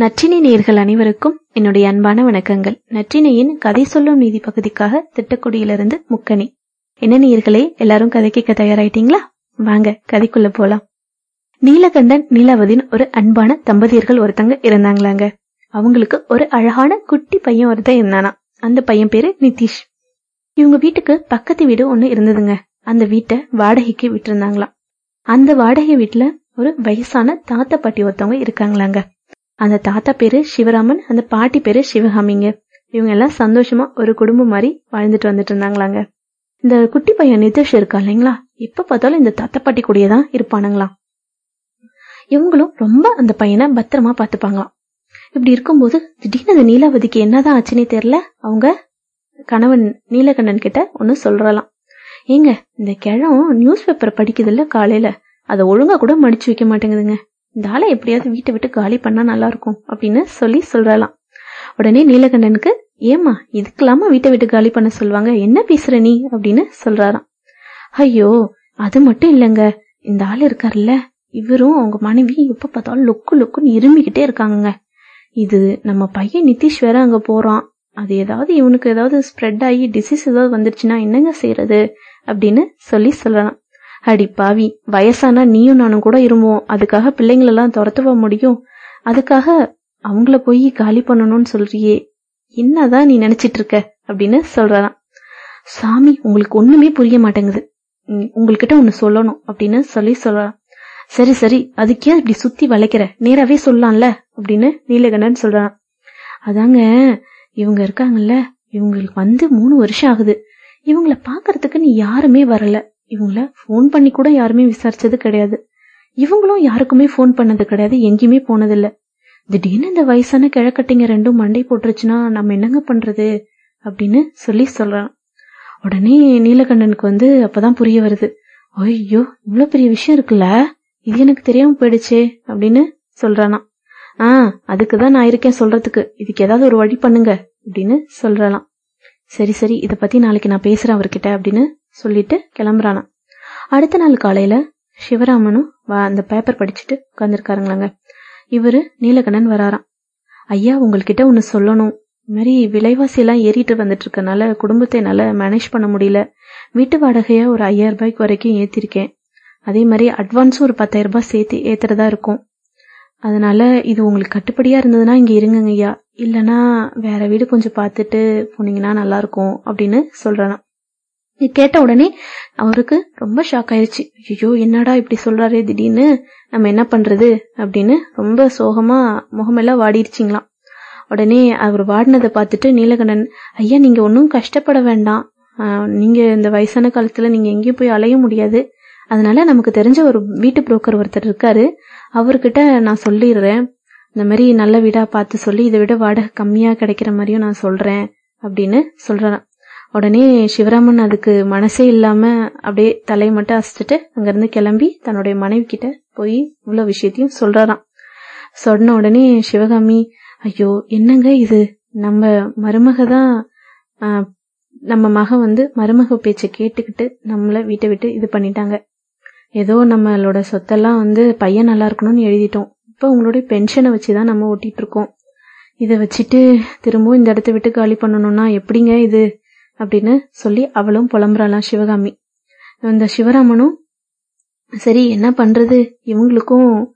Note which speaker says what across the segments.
Speaker 1: நற்றினை நேர்கள் அனைவருக்கும் என்னுடைய அன்பான வணக்கங்கள். நற்றினையின் கதை சொல்லும் நீதி பகுதிக்காக திட்டக்குடியிலிருந்து முக்கணி என்ன நேர்களே எல்லாரும் கதை கேட்க தயாராயிட்டீங்களா? வாங்க கதைக்குள்ள போலாம். நீலகண்டன் நீலாவதின் ஒரு அன்பான தம்பதியர்கள் ஒருத்தங்க இருந்தாங்களாங்க. அவங்களுக்கு ஒரு அழகான குட்டி பையன் ஒருத்தன் இருந்தானா அந்த பையன் பேரு நிதிஷ். இவங்க வீட்டுக்கு பக்கத்து வீடு ஒண்ணு இருந்ததுங்க. அந்த வீட்டை வாடகைக்கு விட்டுருந்தாங்களாம். அந்த வாடகை வீட்டுல ஒரு வயசான தாத்தா பாட்டி ஒருத்தவங்க இருக்காங்களாங்க. அந்த தாத்தா பேரு சிவராமன் அந்த பாட்டி பேரு சிவகாமிங்க. இவங்க எல்லாம் சந்தோஷமா ஒரு குடும்பம் மாதிரி வாழ்ந்துட்டு வந்துட்டு இருந்தாங்களாங்க. இந்த குட்டி பையன் நிதிஷ் இருக்கா இல்லைங்களா? எப்ப பார்த்தாலும் இந்த தாத்தா பாட்டி கூடயே தான் இருப்பானுங்களாம் இவங்களும் ரொம்ப அந்த பையனை பத்திரமா பாத்துப்பாங்களாம் இப்படி இருக்கும்போது திடீர்னு அந்த நீலாவதிக்கு என்னதான் ஆச்சுன்னே தெரியல. அவங்க கணவன் நீலகண்ணன் கிட்ட ஒன்னு சொல்றலாம் ஏங்க இந்த கிழம் நியூஸ் பேப்பர் படிக்குதுல்ல காலையில. அதை ஒழுங்கா கூட மடிச்சு வைக்க மாட்டேங்குதுங்க. இந்த ஆளை எப்படியாவது வீட்டை விட்டு காலி பண்ணா நல்லா இருக்கும் அப்படின்னு சொல்லி சொல்றலாம் உடனே நீலகண்டனுக்கு ஏமா இதுக்கெல்லாமா வீட்டை விட்டு காலி பண்ண சொல்லுவாங்க? என்ன பேசுற நீ? அப்படின்னு சொல்றாராம். ஐயோ அது மட்டும் இல்லைங்க. இந்த ஆள் இருக்காருல்ல. இவரும் அவங்க மனைவி எப்ப பார்த்தாலும் லொக்கு லொக்குன்னு இருமிக்கிட்டே இருக்காங்கங்க. இது நம்ம பையன் நிதிஷ் வேற அங்க போறான். அது ஏதாவது இவனுக்கு ஏதாவது ஸ்ப்ரெட் ஆகி டிசீஸ் ஏதாவது வந்துருச்சுன்னா என்னங்க செய்யறது? அப்படின்னு சொல்லி சொல்லலாம் அடி பாவி வயசானா நீயும் நானும் கூட இருவோம். அதுக்காக பிள்ளைங்களெல்லாம் துரத்துவ முடியும்? அதுக்காக அவங்கள போய் காலி பண்ணணும்னு சொல்றியே. என்னதான் நீ நினைச்சிட்டு இருக்க அப்படின்னு சொல்றாராம். சாமி உங்களுக்கு ஒண்ணுமே புரிய மாட்டேங்குது. உம், உங்கள்கிட்ட ஒண்ணு சொல்லணும் அப்படின்னு சொல்லி சொல்றான் சரி சரி அதுக்கே இப்படி சுத்தி வளைக்கிற? நேராவே சொல்லலாம்ல? அப்படின்னு நீலகண்டன் சொல்றான் அதாங்க இவங்க இருக்காங்கல்ல இவங்களுக்கு வந்து மூணு வருஷம் ஆகுது. இவங்கள நீ யாருமே வரல. இவங்கள ஃபோன் பண்ணி கூட யாருமே விசாரிச்சது கிடையாது. இவங்களும் யாருக்குமே ஃபோன் பண்ணது கிடையாது எங்கேயுமே போனதில்ல. திடீர்னு இந்த வயசான கிழக்கட்டிங்க ரெண்டும் மண்டை போட்டுருச்சுன்னா நம்ம என்னங்க பண்றது அப்படின்னு சொல்லி சொல்றான். உடனே நீலகண்டனுக்கு வந்து அப்பதான் புரிய வருது. ஐயோ இவ்வளவு பெரிய விஷயம் இருக்குல்ல? இது எனக்கு தெரியாம போயிடுச்சே அப்படின்னு சொல்றானா ஆ அதுக்குதான் நான் இருக்கேன் சொல்றதுக்கு. இதுக்கு ஏதாவது ஒரு வழி பண்ணுங்க அப்படின்னு சொல்றலாம் சரி சரி இத பத்தி நாளைக்கு நான் பேசுறேன் அவர்கிட்ட அப்படின்னு சொல்லிட்டு கிளம்புறானா அடுத்த நாள் காலையில சிவராமனும் வ- அந்த பேப்பர் படிச்சுட்டு உட்காந்துருக்காருங்களாங்க இவரு நீலகண்ணன் வராராம். ஐயா உங்கள்கிட்ட ஒன்னு சொல்லணும். இது மாதிரி விலைவாசி எல்லாம் ஏறிட்டு வந்துட்டு இருக்கனால குடும்பத்தை என்னால மேனேஜ் பண்ண முடியல. வீட்டு வாடகைய ஒரு ஐயாயிரம் ரூபாய்க்கு வரைக்கும் ஏத்திருக்கேன். அதே மாதிரி அட்வான்ஸும் ஒரு பத்தாயிரம் ரூபாய் சேர்த்து ஏத்துறதா இருக்கும். அதனால இது உங்களுக்கு கட்டுப்படியா இருந்ததுன்னா இங்க இருங்கங்க ஐயா இல்லனா வேற வீடு கொஞ்சம் பார்த்துட்டு போனீங்கன்னா நல்லா இருக்கும் அப்படின்னு சொல்றானாம். இது கேட்ட உடனே அவருக்கு ரொம்ப ஷாக் ஆயிருச்சு. ஐயோ என்னடா இப்படி சொல்றாரு திடீர்னு? நம்ம என்ன பண்றது? அப்படின்னு ரொம்ப சோகமா முகமெல்லாம் வாடிருச்சிங்களாம். உடனே அவர் வாடினதை பார்த்துட்டு நீலகண்டன் ஐயா நீங்க ஒன்றும் கஷ்டப்பட வேண்டாம். நீங்க இந்த வயசான காலத்துல நீங்க எங்கேயும் போய் அலைய முடியாது. அதனால நமக்கு தெரிஞ்ச ஒரு வீட்டு புரோக்கர் ஒருத்தர் இருக்காரு. அவர்கிட்ட நான் சொல்லிடுறேன். இந்த மாதிரி நல்ல வீடா பார்த்து சொல்லி இதை விட வாடகை கம்மியா கிடைக்கிற மாதிரியும் நான் சொல்றேன். அப்படின்னு சொல்றாராம். உடனே சிவராமன் அதுக்கு மனசே இல்லாம அப்படியே தலையை மட்டும் அசைச்சிட்டு அங்கிருந்து கிளம்பி தன்னுடைய மனைவி கிட்ட போய் இவ்வளவு விஷயத்தையும் சொல்றாராம். சொன்ன உடனே சிவகாமி ஐயோ என்னங்க இது? நம்ம மருமக தான் நம்ம மக வந்து மருமக பேச்சை கேட்டுக்கிட்டு நம்மள வீட்டை விட்டு இது பண்ணிட்டாங்க. ஏதோ நம்மளோட சொத்தெல்லாம் வந்து பையன் நல்லா இருக்கணும்னு எழுதிட்டோம். இப்போ உங்களுடைய பென்ஷனை வச்சு தான் நம்ம ஓட்டிட்டு இருக்கோம். இதை வச்சுட்டு திரும்பவும் இந்த இடத்த விட்டு காலி பண்ணணும்னா எப்படிங்க இது? அப்படின்னு சொல்லி அவளும் புலம்புறாளாம் சிவகாமி. இந்த சிவராமனும் சரி என்ன பண்றது? இவங்களுக்கும்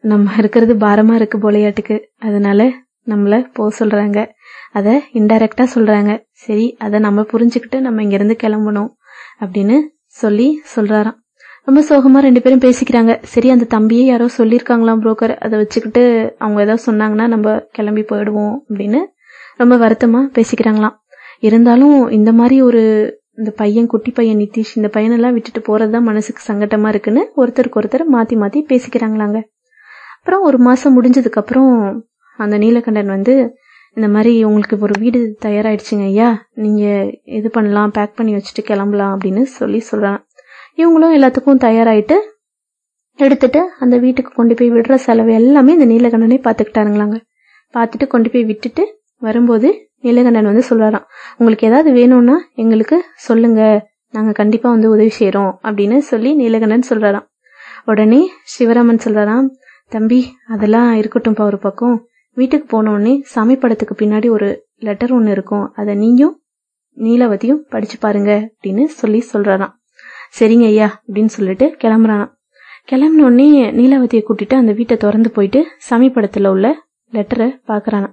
Speaker 1: நம்ம இருக்கிறது பாரமா இருக்கு போலையாட்டுக்கு. அதனால நம்மள போக சொல்றாங்க. அத இன்டைரக்டா சொல்றாங்க. சரி அதை நம்ம புரிஞ்சுக்கிட்டு நம்ம இங்கிருந்து கிளம்பணும் அப்படின்னு சொல்லி சொல்றாராம். ரொம்ப சோகமா ரெண்டு பேரும் பேசிக்கிறாங்க. சரி அந்த தம்பியே யாரோ சொல்லியிருக்காங்களாம் புரோக்கர் அதை வச்சுக்கிட்டு அவங்க ஏதாவது சொன்னாங்கன்னா நம்ம கிளம்பி போயிடுவோம் அப்படின்னு ரொம்ப வருத்தமா பேசிக்கிறாங்களாம். இருந்தாலும் இந்த மாதிரி ஒரு இந்த பையன் குட்டி பையன் நிதிஷ் இந்த பையனெல்லாம் விட்டுட்டு போறதுதான் மனசுக்கு சங்கட்டமா இருக்குன்னு ஒருத்தருக்கு ஒருத்தர் மாத்தி மாத்தி பேசிக்கிறாங்களாங்க. அப்புறம் ஒரு மாசம் முடிஞ்சதுக்கு அப்புறம் அந்த நீலகண்டன் வந்து இந்த மாதிரி உங்களுக்கு ஒரு வீடு தயாராயிடுச்சுங்க ஐயா நீங்க இது பண்ணலாம் பேக் பண்ணி வச்சுட்டு கிளம்பலாம் அப்படின்னு சொல்லி சொல்றாங்க. இவங்களும் எல்லாத்துக்கும் தயாராயிட்டு எடுத்துட்டு அந்த வீட்டுக்கு கொண்டு போய் விடுற செலவு எல்லாமே இந்த நீலகண்டனே பாத்துக்கிட்டாருங்களாங்க பார்த்துட்டு கொண்டு போய் விட்டுட்டு வரும்போது நீலகண்டன் வந்து சொல்றாராம் உங்களுக்கு ஏதாவது வேணும்னா எங்களுக்கு சொல்லுங்க. நாங்க கண்டிப்பா வந்து உதவி செய்கிறோம் அப்படின்னு சொல்லி நீலகண்டன் சொல்றாராம். உடனே சிவராமன் சொல்றாராம் தம்பி அதெல்லாம் இருக்கட்டும்ப்பா ஒரு பக்கம். வீட்டுக்கு போனோடனே சாமி படத்துக்கு பின்னாடி ஒரு லெட்டர் ஒன்று இருக்கும். அதை நீயும் நீலவதியும் படிச்சு பாருங்க. அப்படின்னு சொல்லி சொல்றாராம். சரிங்க ஐயா அப்படின்னு சொல்லிட்டு கிளம்புறானாம் கிளம்பினோடனே நீலவதியை கூட்டிட்டு அந்த வீட்டை திறந்து போயிட்டு சாமி உள்ள லெட்டரை பாக்குறானாம்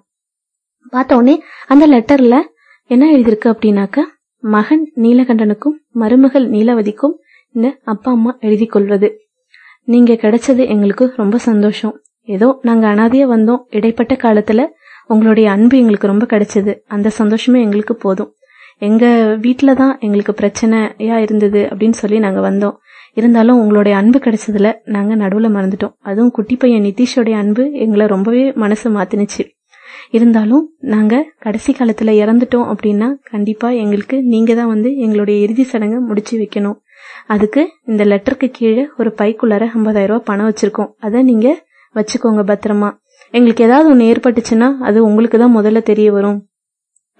Speaker 1: பார்த்த உடனே அந்த லெட்டர்ல என்ன எழுதியிருக்கு அப்படின்னாக்க மகன் நீலகண்டனுக்கும் மருமகள் நீலவதிக்கும் இந்த அப்பா அம்மா எழுதி கொள்வது. நீங்க கிடைச்சது எங்களுக்கு ரொம்ப சந்தோஷம். ஏதோ நாங்க அனாதையா வந்தோம். இடைப்பட்ட காலத்துல உங்களுடைய அன்பு எங்களுக்கு ரொம்ப கிடைச்சது. அந்த சந்தோஷமே எங்களுக்கு போதும். எங்க வீட்டில தான் எங்களுக்கு பிரச்சனையா இருந்தது அப்படின்னு சொல்லி நாங்க வந்தோம். இருந்தாலும் உங்களுடைய அன்பு கிடைச்சதுல நாங்க நடுவுல மறந்துட்டோம். அதுவும் குட்டி பையன் நிதிஷோடைய அன்பு எங்களை ரொம்பவே மனசு மாத்தினுச்சு. இருந்தாலும் நாங்கள் கடைசி காலத்தில் இறந்துட்டோம் அப்படின்னா கண்டிப்பாக எங்களுக்கு நீங்கள் தான் வந்து எங்களுடைய இறுதி சடங்கை முடிச்சு வைக்கணும். அதுக்கு இந்த லெட்டருக்கு கீழே ஒரு பைக்குள்ளார ஐம்பதாயிரம் ரூபா பணம் வச்சுருக்கோம். அதை நீங்கள் வச்சுக்கோங்க பத்திரமா. எங்களுக்கு ஏதாவது ஒன்று ஏற்பட்டுச்சுன்னா அது உங்களுக்கு தான் முதல்ல தெரிய வரும்.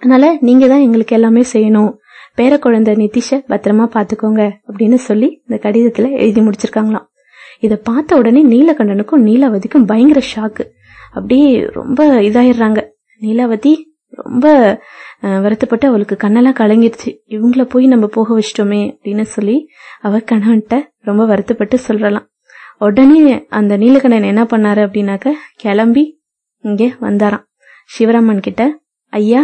Speaker 1: அதனால நீங்க தான் எங்களுக்கு எல்லாமே செய்யணும். பேர குழந்தை நிதிஷ பத்திரமா பாத்துக்கோங்க அப்படின்னு சொல்லி இந்த கடிதத்துல எழுதி முடிச்சிருக்காங்களாம். இதை பார்த்த உடனே நீலகண்டனுக்கும் நீலாவதிக்கும் பயங்கர ஷாக்கு அப்படியே ரொம்ப இதாயிடுறாங்க. நீலாவதி ரொம்ப வருத்தப்பட்டு அவளுக்கு கண்ணெல்லாம் கலங்கிருச்சு இவங்கள போய் நம்ம போக வச்சிட்டோமே அப்படின்னு சொல்லி அவ கணவன்கிட்ட ரொம்ப வருத்தப்பட்டு சொல்றலாம். உடனே அந்த நீலகண்டன் என்ன பண்ணாரு அப்படின்னாக்க கிளம்பி இங்க வந்தாராம். சிவராமன் கிட்ட ஐயா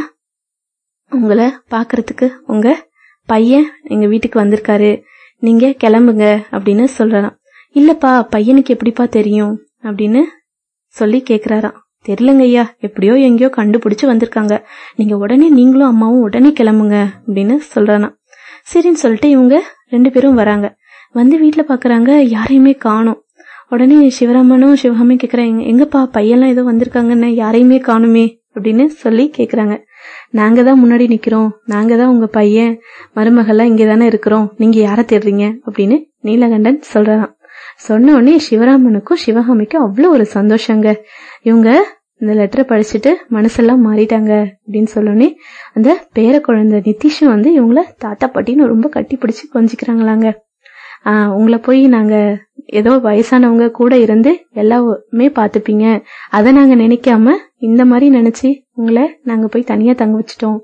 Speaker 1: உங்களை பாக்குறதுக்கு உங்க பையன் எங்க வீட்டுக்கு வந்திருக்காரு. நீங்க கிளம்புங்க அப்படின்னு சொல்றலாம். இல்லப்பா பையனுக்கு எப்படிப்பா தெரியும்? அப்படின்னு சொல்லி கேக்குறாராம். தெரியலங்க ஐயா எப்படியோ எங்கேயோ கண்டுபிடிச்சு வந்திருக்காங்க. நீங்க உடனே நீங்களும் அம்மாவும் உடனே கிளம்புங்க அப்படின்னு சொல்றானா சரின்னு சொல்லிட்டு இவங்க ரெண்டு பேரும் வராங்க. வந்து வீட்டுல பாக்குறாங்க யாரையுமே காணும். உடனே சிவராமனும் சிவகாமி கேக்குறாங்க எங்கப்பா பையெல்லாம் ஏதோ வந்திருக்காங்கன்னு யாரையுமே காணுமே அப்படின்னு சொல்லி கேக்குறாங்க. நாங்க தான் முன்னாடி நிக்கிறோம். நாங்க தான் உங்க பையன். மருமகள்லாம் இங்க தானே இருக்கிறோம். நீங்க யார தேடுறீங்க? அப்படின்னு நீலகண்டன் சொல்றாராம். சொன்ன உடனே சிவராமனுக்கும் சிவகாமிக்கும் அவ்வளவு ஒரு சந்தோஷங்க. இவங்க இந்த லெட்டரை படிச்சுட்டு மனசெல்லாம் மாறிட்டாங்க அப்படின்னு சொல்லனே அந்த பேர குழந்தை நிதிஷும் வந்து இவங்கள தாத்தா பாட்டின்னு ரொம்ப கட்டி பிடிச்சு கொஞ்சிக்கிறாங்களாங்க. ஆஹ் உங்களை போய் நாங்க ஏதோ வயசானவங்க கூட இருந்து எல்லாமே பாத்துப்பீங்க அதை நாங்க நினைக்காம இந்த மாதிரி நினைச்சு உங்களை நாங்க போய் தனியா தங்க வச்சிட்டோம்.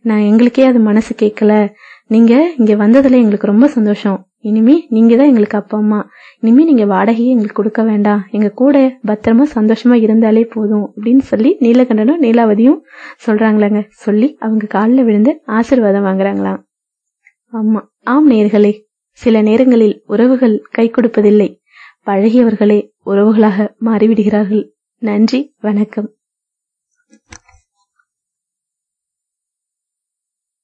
Speaker 1: நான் எங்களுக்கே அது மனசு கேட்கல. நீங்க இங்க வந்ததுல எங்களுக்கு ரொம்ப சந்தோஷம். இனிமே நீங்க தான் எங்களுக்கு அப்பா அம்மா. இனிமே நீங்க வாடகையே எங்களுக்கு கொடுக்க வேண்டாம். எங்க கூட பத்திரமா சந்தோஷமா இருந்தாலே போதும் அப்படின்னு சொல்லி நீலகண்டனும் நீலாவதியும் சொல்றாங்களாங்க. சொல்லி அவங்க காலில் விழுந்து ஆசிர்வாதம் வாங்குறாங்களாம். ஆமா ஆம் நேர்களே சில நேரங்களில் உறவுகள் கை கொடுப்பதில்லை. பழகியவர்களே உறவுகளாக மாறிவிடுகிறார்கள். நன்றி வணக்கம்.